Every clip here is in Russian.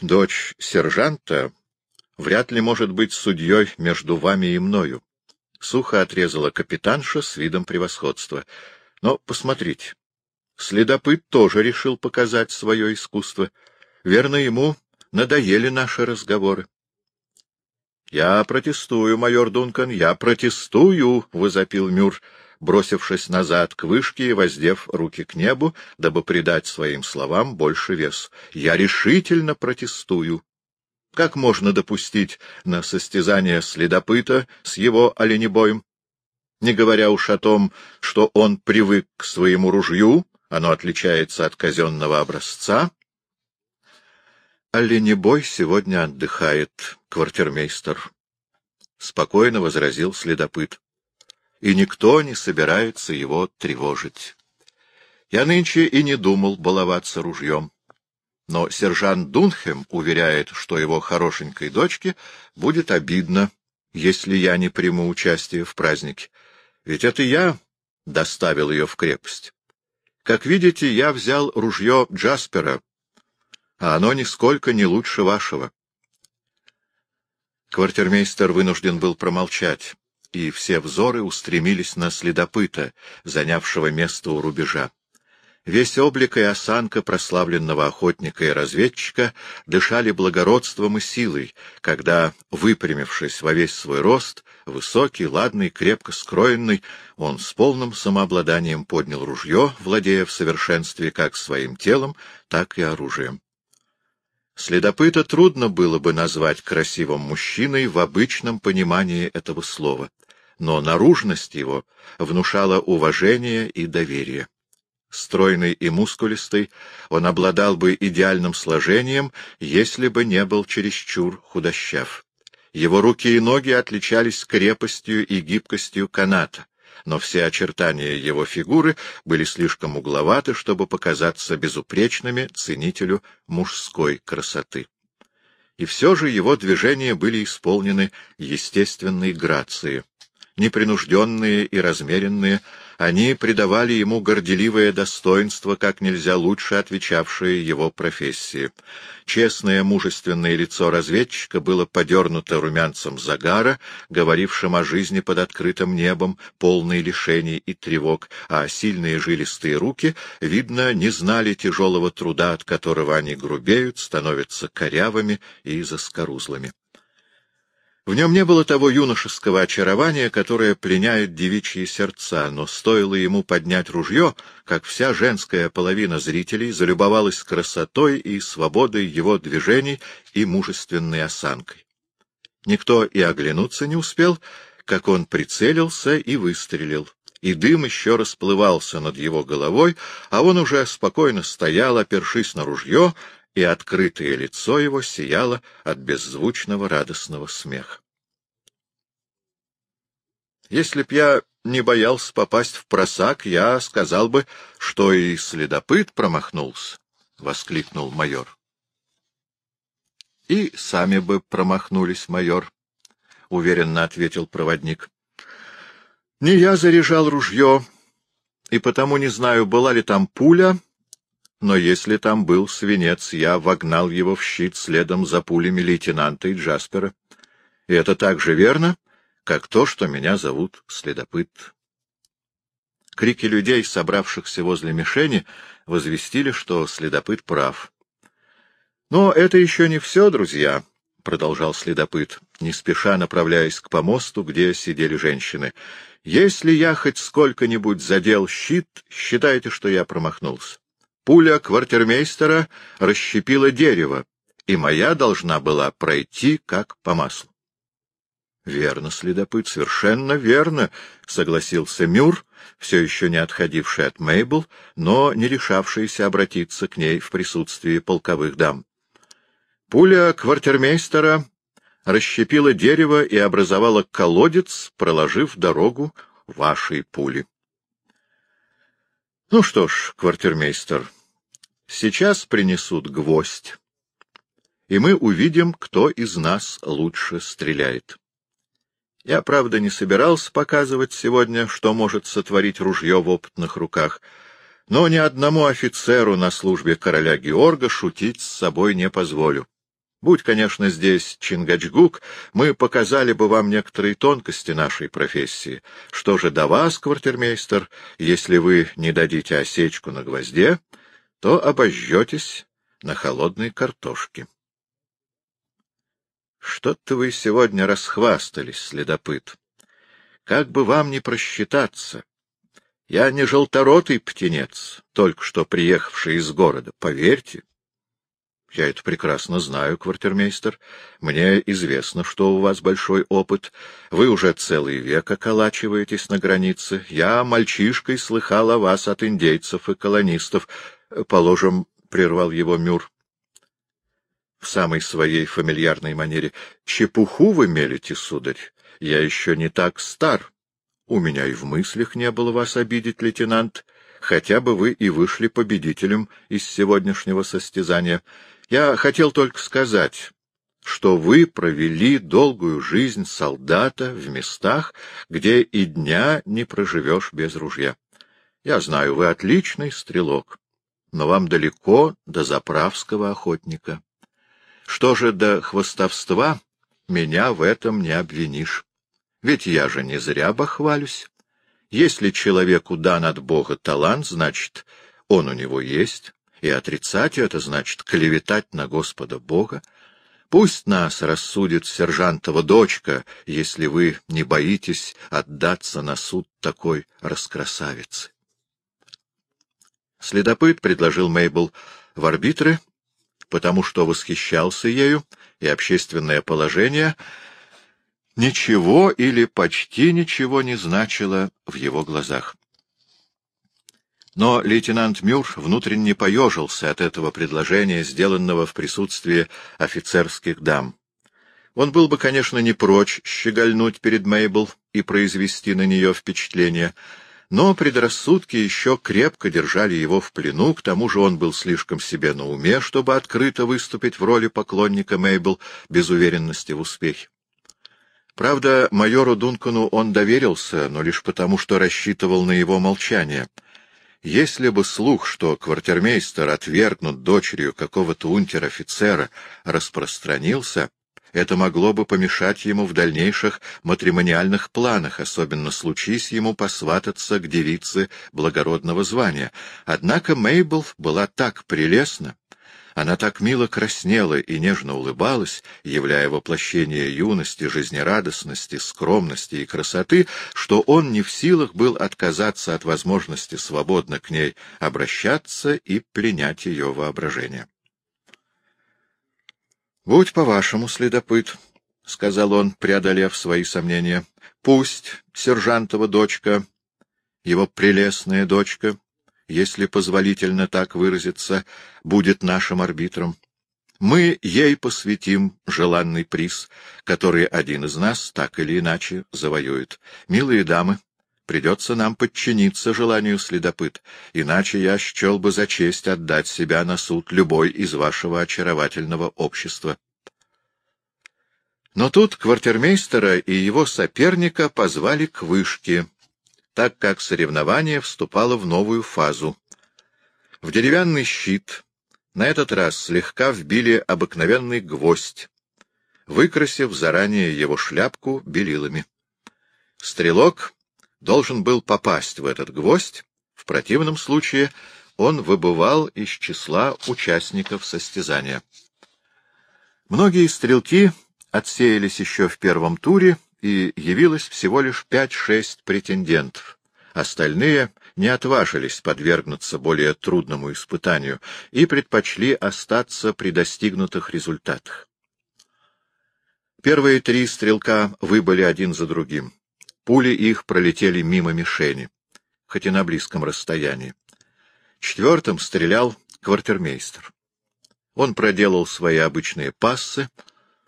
Дочь сержанта вряд ли может быть судьей между вами и мною. Сухо отрезала капитанша с видом превосходства. Но посмотрите, следопыт тоже решил показать свое искусство. Верно, ему надоели наши разговоры. — Я протестую, майор Дункан, я протестую! — возопил Мюр, бросившись назад к вышке и воздев руки к небу, дабы придать своим словам больше вес. — Я решительно протестую! Как можно допустить на состязание следопыта с его оленебоем? Не говоря уж о том, что он привык к своему ружью, оно отличается от казенного образца. Оленебой сегодня отдыхает, квартирмейстер. Спокойно возразил следопыт. И никто не собирается его тревожить. Я нынче и не думал баловаться ружьем. Но сержант Дунхем уверяет, что его хорошенькой дочке будет обидно, если я не приму участие в празднике. Ведь это я доставил ее в крепость. Как видите, я взял ружье Джаспера, а оно нисколько не лучше вашего. Квартирмейстер вынужден был промолчать, и все взоры устремились на следопыта, занявшего место у рубежа. Весь облик и осанка прославленного охотника и разведчика дышали благородством и силой, когда, выпрямившись во весь свой рост, высокий, ладный, крепко скроенный, он с полным самообладанием поднял ружье, владея в совершенстве как своим телом, так и оружием. Следопыта трудно было бы назвать красивым мужчиной в обычном понимании этого слова, но наружность его внушала уважение и доверие. Стройный и мускулистый, он обладал бы идеальным сложением, если бы не был чересчур худощав. Его руки и ноги отличались крепостью и гибкостью каната, но все очертания его фигуры были слишком угловаты, чтобы показаться безупречными ценителю мужской красоты. И все же его движения были исполнены естественной грацией непринужденные и размеренные, они придавали ему горделивое достоинство, как нельзя лучше отвечавшее его профессии. Честное мужественное лицо разведчика было подернуто румянцем загара, говорившим о жизни под открытым небом, полной лишений и тревог, а сильные жилистые руки, видно, не знали тяжелого труда, от которого они грубеют, становятся корявыми и заскорузлыми. В нем не было того юношеского очарования, которое пленяет девичьи сердца, но стоило ему поднять ружье, как вся женская половина зрителей залюбовалась красотой и свободой его движений и мужественной осанкой. Никто и оглянуться не успел, как он прицелился и выстрелил, и дым еще расплывался над его головой, а он уже спокойно стоял, опершись на ружье, и открытое лицо его сияло от беззвучного радостного смеха. Если б я не боялся попасть в просак, я сказал бы, что и следопыт промахнулся, — воскликнул майор. — И сами бы промахнулись, майор, — уверенно ответил проводник. — Не я заряжал ружье, и потому не знаю, была ли там пуля, но если там был свинец, я вогнал его в щит следом за пулями лейтенанта и Джаспера. И это так же верно, как то, что меня зовут Следопыт. Крики людей, собравшихся возле мишени, возвестили, что Следопыт прав. Но это еще не все, друзья, — продолжал Следопыт, не спеша направляясь к помосту, где сидели женщины. — Если я хоть сколько-нибудь задел щит, считайте, что я промахнулся. Пуля квартирмейстера расщепила дерево, и моя должна была пройти как по маслу. — Верно, следопыт, совершенно верно, — согласился Мюр, все еще не отходивший от Мейбл, но не решавшийся обратиться к ней в присутствии полковых дам. Пуля квартирмейстера расщепила дерево и образовала колодец, проложив дорогу вашей пули. Ну что ж, квартирмейстер, сейчас принесут гвоздь, и мы увидим, кто из нас лучше стреляет. Я, правда, не собирался показывать сегодня, что может сотворить ружье в опытных руках, но ни одному офицеру на службе короля Георга шутить с собой не позволю. Будь, конечно, здесь Чингачгук, мы показали бы вам некоторые тонкости нашей профессии. Что же до вас, квартирмейстер, если вы не дадите осечку на гвозде, то обожжетесь на холодной картошке. Что-то вы сегодня расхвастались, следопыт. Как бы вам не просчитаться. Я не желторотый птенец, только что приехавший из города, поверьте. Я это прекрасно знаю, квартирмейстер. Мне известно, что у вас большой опыт. Вы уже целый век околачиваетесь на границе. Я мальчишкой слыхал о вас от индейцев и колонистов. Положим, — прервал его Мюр в самой своей фамильярной манере. — Чепуху вы мелите, сударь. Я еще не так стар. У меня и в мыслях не было вас обидеть, лейтенант, хотя бы вы и вышли победителем из сегодняшнего состязания. Я хотел только сказать, что вы провели долгую жизнь солдата в местах, где и дня не проживешь без ружья. Я знаю, вы отличный стрелок, но вам далеко до заправского охотника. Что же до хвостовства, меня в этом не обвинишь. Ведь я же не зря бахвалюсь. Если человеку дан от Бога талант, значит, он у него есть и отрицать это значит клеветать на Господа Бога. Пусть нас рассудит сержантова дочка, если вы не боитесь отдаться на суд такой раскрасавицы. Следопыт предложил Мейбл в арбитры, потому что восхищался ею, и общественное положение ничего или почти ничего не значило в его глазах. Но лейтенант Мюр внутренне поежился от этого предложения, сделанного в присутствии офицерских дам. Он был бы, конечно, не прочь щегольнуть перед Мейбл и произвести на нее впечатление, но предрассудки еще крепко держали его в плену, к тому же он был слишком себе на уме, чтобы открыто выступить в роли поклонника Мейбл без уверенности в успехе. Правда, майору Дункану он доверился, но лишь потому, что рассчитывал на его молчание — если бы слух, что квартирмейстер отвергнут дочерью какого-то унтер-офицера, распространился, это могло бы помешать ему в дальнейших матримониальных планах, особенно случись ему посвататься к девице благородного звания. Однако Мейбл была так прелестна, она так мило краснела и нежно улыбалась, являя воплощение юности, жизнерадостности, скромности и красоты, что он не в силах был отказаться от возможности свободно к ней обращаться и пленять ее воображение. — Будь по-вашему, следопыт, — сказал он, преодолев свои сомнения. — Пусть сержантова дочка, его прелестная дочка, если позволительно так выразиться, будет нашим арбитром. Мы ей посвятим желанный приз, который один из нас так или иначе завоюет. Милые дамы, придется нам подчиниться желанию следопыт, иначе я счел бы за честь отдать себя на суд любой из вашего очаровательного общества. Но тут квартирмейстера и его соперника позвали к вышке, так как соревнование вступало в новую фазу. В деревянный щит на этот раз слегка вбили обыкновенный гвоздь, выкрасив заранее его шляпку белилами. Стрелок должен был попасть в этот гвоздь, в противном случае он выбывал из числа участников состязания. Многие стрелки отсеялись еще в первом туре, и явилось всего лишь пять-шесть претендентов. Остальные не отважились подвергнуться более трудному испытанию и предпочли остаться при достигнутых результатах. Первые три стрелка выбыли один за другим. Пули их пролетели мимо мишени, хоть и на близком расстоянии. Четвертым стрелял квартирмейстер. Он проделал свои обычные пассы,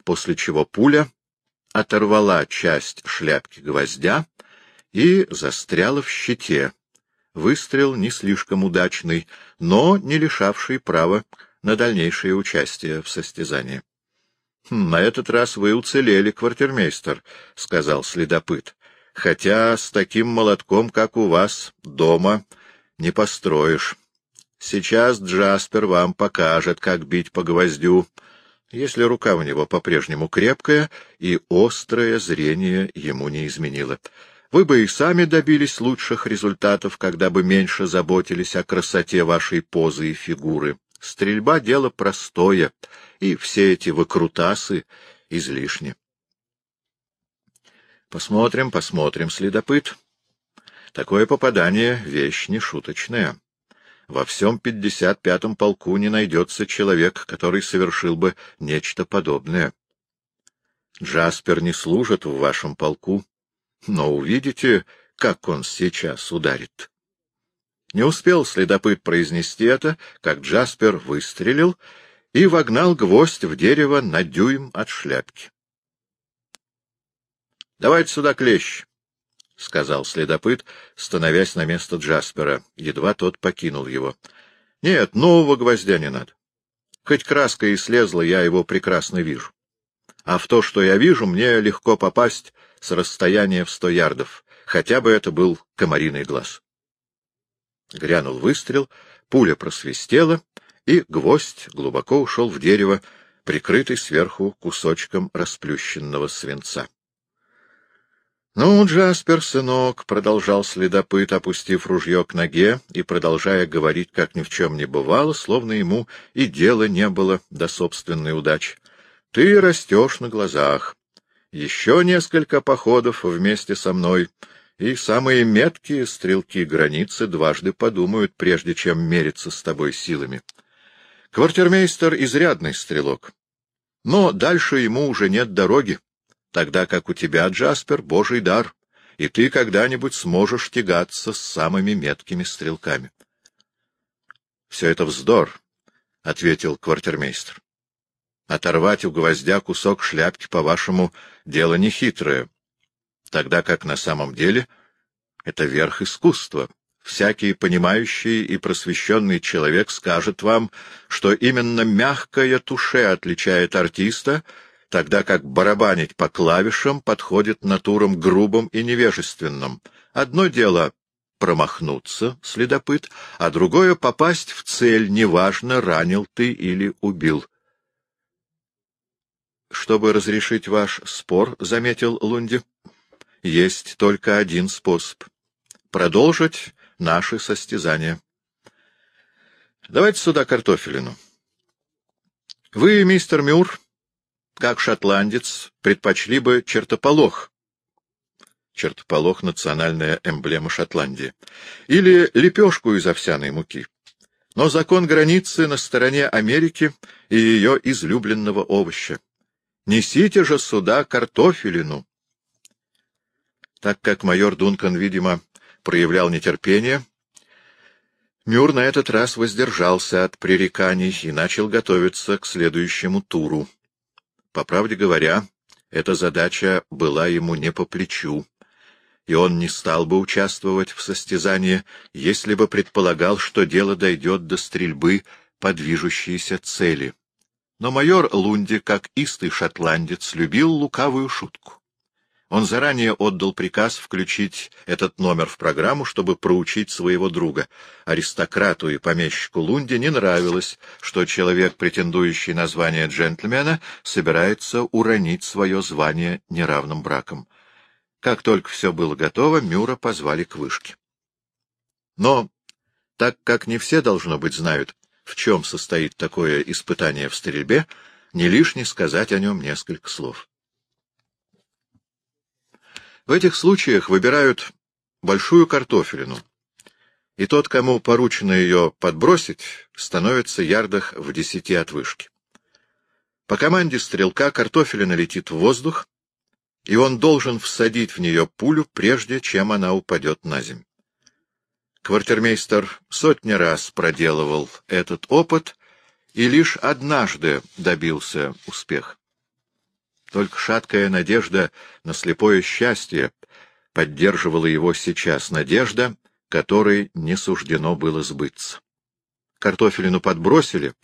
после чего пуля оторвала часть шляпки гвоздя и застряла в щите. Выстрел не слишком удачный, но не лишавший права на дальнейшее участие в состязании. «Хм, — На этот раз вы уцелели, квартирмейстер, — сказал следопыт, — хотя с таким молотком, как у вас, дома не построишь. Сейчас Джаспер вам покажет, как бить по гвоздю. Если рука у него по-прежнему крепкая и острое зрение ему не изменило. Вы бы и сами добились лучших результатов, когда бы меньше заботились о красоте вашей позы и фигуры. Стрельба — дело простое, и все эти выкрутасы излишни. Посмотрим, посмотрим, следопыт. Такое попадание — вещь нешуточная. Во всем пятьдесят пятом полку не найдется человек, который совершил бы нечто подобное. Джаспер не служит в вашем полку, но увидите, как он сейчас ударит. Не успел следопыт произнести это, как Джаспер выстрелил и вогнал гвоздь в дерево на дюйм от шляпки. — Давайте сюда клещ, — сказал следопыт, становясь на место Джаспера, едва тот покинул его. — Нет, нового гвоздя не надо. Хоть краска и слезла, я его прекрасно вижу. А в то, что я вижу, мне легко попасть с расстояния в сто ярдов, хотя бы это был комариный глаз. Грянул выстрел, пуля просвистела, и гвоздь глубоко ушел в дерево, прикрытый сверху кусочком расплющенного свинца. — Ну, Джаспер, сынок, — продолжал следопыт, опустив ружье к ноге и продолжая говорить, как ни в чем не бывало, словно ему и дела не было до собственной удачи. — Ты растешь на глазах. Еще несколько походов вместе со мной, и самые меткие стрелки границы дважды подумают, прежде чем мериться с тобой силами. Квартирмейстер — изрядный стрелок, но дальше ему уже нет дороги тогда как у тебя, Джаспер, божий дар, и ты когда-нибудь сможешь тягаться с самыми меткими стрелками. — Все это вздор, — ответил квартирмейстер. — Оторвать у гвоздя кусок шляпки, по-вашему, дело нехитрое, тогда как на самом деле это верх искусства. Всякий понимающий и просвещенный человек скажет вам, что именно мягкая туше отличает артиста — тогда как барабанить по клавишам подходит натурам грубым и невежественным. Одно дело — промахнуться, следопыт, а другое — попасть в цель, неважно, ранил ты или убил. Чтобы разрешить ваш спор, — заметил Лунди, — есть только один способ — продолжить наши состязания. Давайте сюда картофелину. Вы, мистер Мюр, как шотландец, предпочли бы чертополох. Чертополох — национальная эмблема Шотландии. Или лепешку из овсяной муки. Но закон границы на стороне Америки и ее излюбленного овоща. Несите же сюда картофелину. Так как майор Дункан, видимо, проявлял нетерпение, Мюр на этот раз воздержался от пререканий и начал готовиться к следующему туру. По правде говоря, эта задача была ему не по плечу, и он не стал бы участвовать в состязании, если бы предполагал, что дело дойдет до стрельбы по движущейся цели. Но майор Лунди, как истый шотландец, любил лукавую шутку. Он заранее отдал приказ включить этот номер в программу, чтобы проучить своего друга. Аристократу и помещику Лунде не нравилось, что человек, претендующий на звание джентльмена, собирается уронить свое звание неравным браком. Как только все было готово, Мюра позвали к вышке. Но, так как не все, должно быть, знают, в чем состоит такое испытание в стрельбе, не лишне сказать о нем несколько слов. В этих случаях выбирают большую картофелину, и тот, кому поручено ее подбросить, становится ярдах в десяти от вышки. По команде стрелка картофелина летит в воздух, и он должен всадить в нее пулю, прежде чем она упадет на землю. Квартирмейстер сотни раз проделывал этот опыт и лишь однажды добился успеха. Только шаткая надежда на слепое счастье поддерживала его сейчас, надежда, которой не суждено было сбыться. Картофелину подбросили,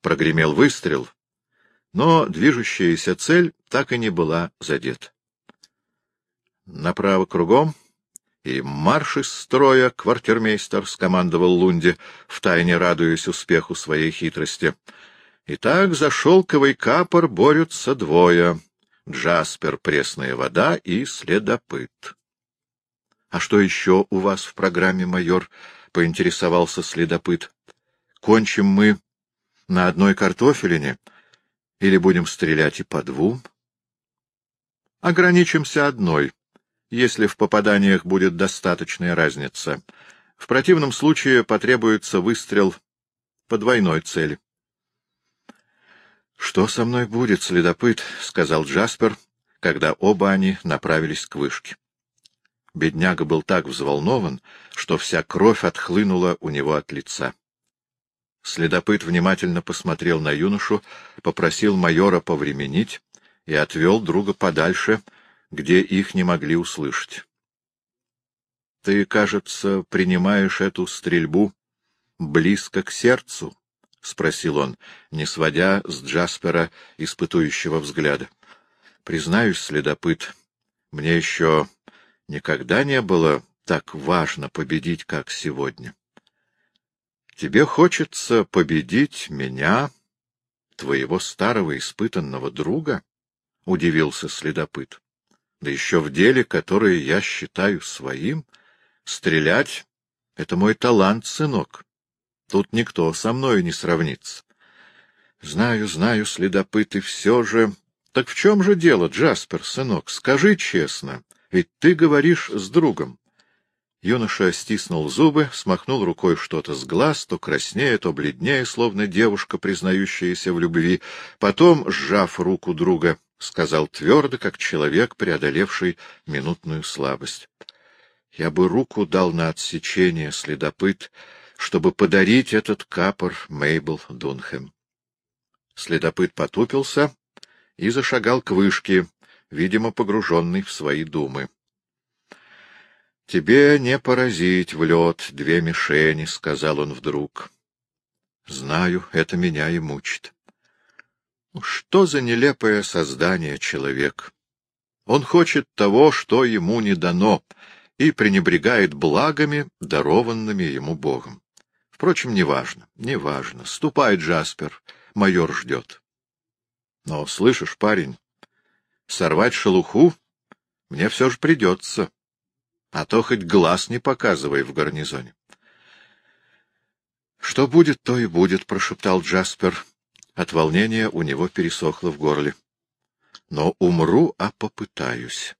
прогремел выстрел, но движущаяся цель так и не была задета. Направо кругом и марш из строя квартирмейстер скомандовал Лунде, втайне радуясь успеху своей хитрости. Итак, за шелковый капор борются двое — Джаспер, пресная вода и следопыт. — А что еще у вас в программе, майор? — поинтересовался следопыт. — Кончим мы на одной картофелине или будем стрелять и по двум? — Ограничимся одной, если в попаданиях будет достаточная разница. В противном случае потребуется выстрел по двойной цели. — Что со мной будет, следопыт? — сказал Джаспер, когда оба они направились к вышке. Бедняга был так взволнован, что вся кровь отхлынула у него от лица. Следопыт внимательно посмотрел на юношу, попросил майора повременить и отвел друга подальше, где их не могли услышать. — Ты, кажется, принимаешь эту стрельбу близко к сердцу? — спросил он, не сводя с Джаспера испытующего взгляда. — Признаюсь, следопыт, мне еще никогда не было так важно победить, как сегодня. Тебе хочется победить меня, твоего старого испытанного друга? — удивился следопыт. — Да еще в деле, которое я считаю своим. Стрелять — это мой талант, сынок. Тут никто со мною не сравнится. Знаю, знаю, следопыт, и все же... Так в чем же дело, Джаспер, сынок? Скажи честно, ведь ты говоришь с другом. Юноша стиснул зубы, смахнул рукой что-то с глаз, то краснее, то бледнее, словно девушка, признающаяся в любви. Потом, сжав руку друга, сказал твердо, как человек, преодолевший минутную слабость. — Я бы руку дал на отсечение, следопыт, чтобы подарить этот капор Мейбл Дунхэм. Следопыт потупился и зашагал к вышке, видимо, погруженный в свои думы. — Тебе не поразить в лед две мишени, — сказал он вдруг. — Знаю, это меня и мучит. Что за нелепое создание человек? Он хочет того, что ему не дано, и пренебрегает благами, дарованными ему Богом. Впрочем, неважно, неважно. Ступай, Джаспер, майор ждет. Но, слышишь, парень, сорвать шелуху мне все же придется, а то хоть глаз не показывай в гарнизоне. — Что будет, то и будет, — прошептал Джаспер. От волнения у него пересохло в горле. — Но умру, а попытаюсь.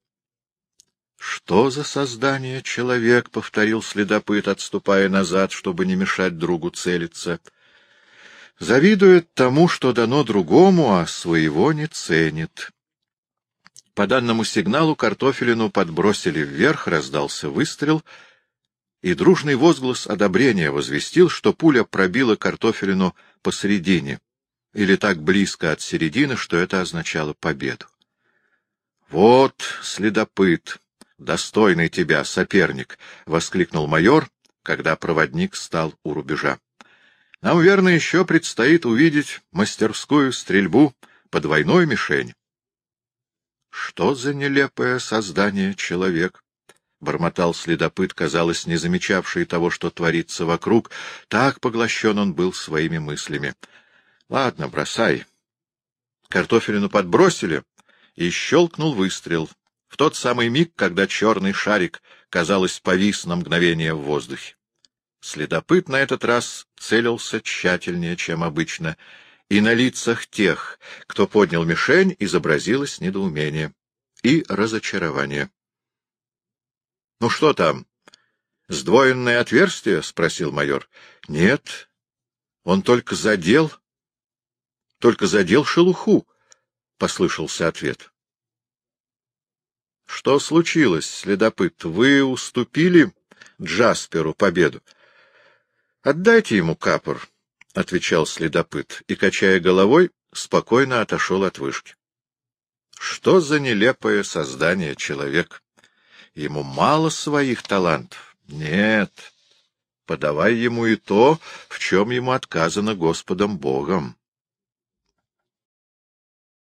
«Что за создание человек?» — повторил следопыт, отступая назад, чтобы не мешать другу целиться. «Завидует тому, что дано другому, а своего не ценит». По данному сигналу картофелину подбросили вверх, раздался выстрел, и дружный возглас одобрения возвестил, что пуля пробила картофелину посередине, или так близко от середины, что это означало победу. «Вот следопыт!» Достойный тебя соперник! — воскликнул майор, когда проводник стал у рубежа. — Нам, верно, еще предстоит увидеть мастерскую стрельбу по двойной мишени. — Что за нелепое создание человек! — бормотал следопыт, казалось, не замечавший того, что творится вокруг. Так поглощен он был своими мыслями. — Ладно, бросай. Картофелину подбросили, и щелкнул выстрел — в тот самый миг, когда черный шарик, казалось, повис на мгновение в воздухе. Следопыт на этот раз целился тщательнее, чем обычно, и на лицах тех, кто поднял мишень, изобразилось недоумение и разочарование. — Ну что там? Сдвоенное отверстие? — спросил майор. — Нет, он только задел, только задел шелуху, — послышался ответ. Что случилось, следопыт? Вы уступили Джасперу победу? — Отдайте ему капор, — отвечал следопыт, и, качая головой, спокойно отошел от вышки. Что за нелепое создание человек? Ему мало своих талантов. Нет, подавай ему и то, в чем ему отказано Господом Богом.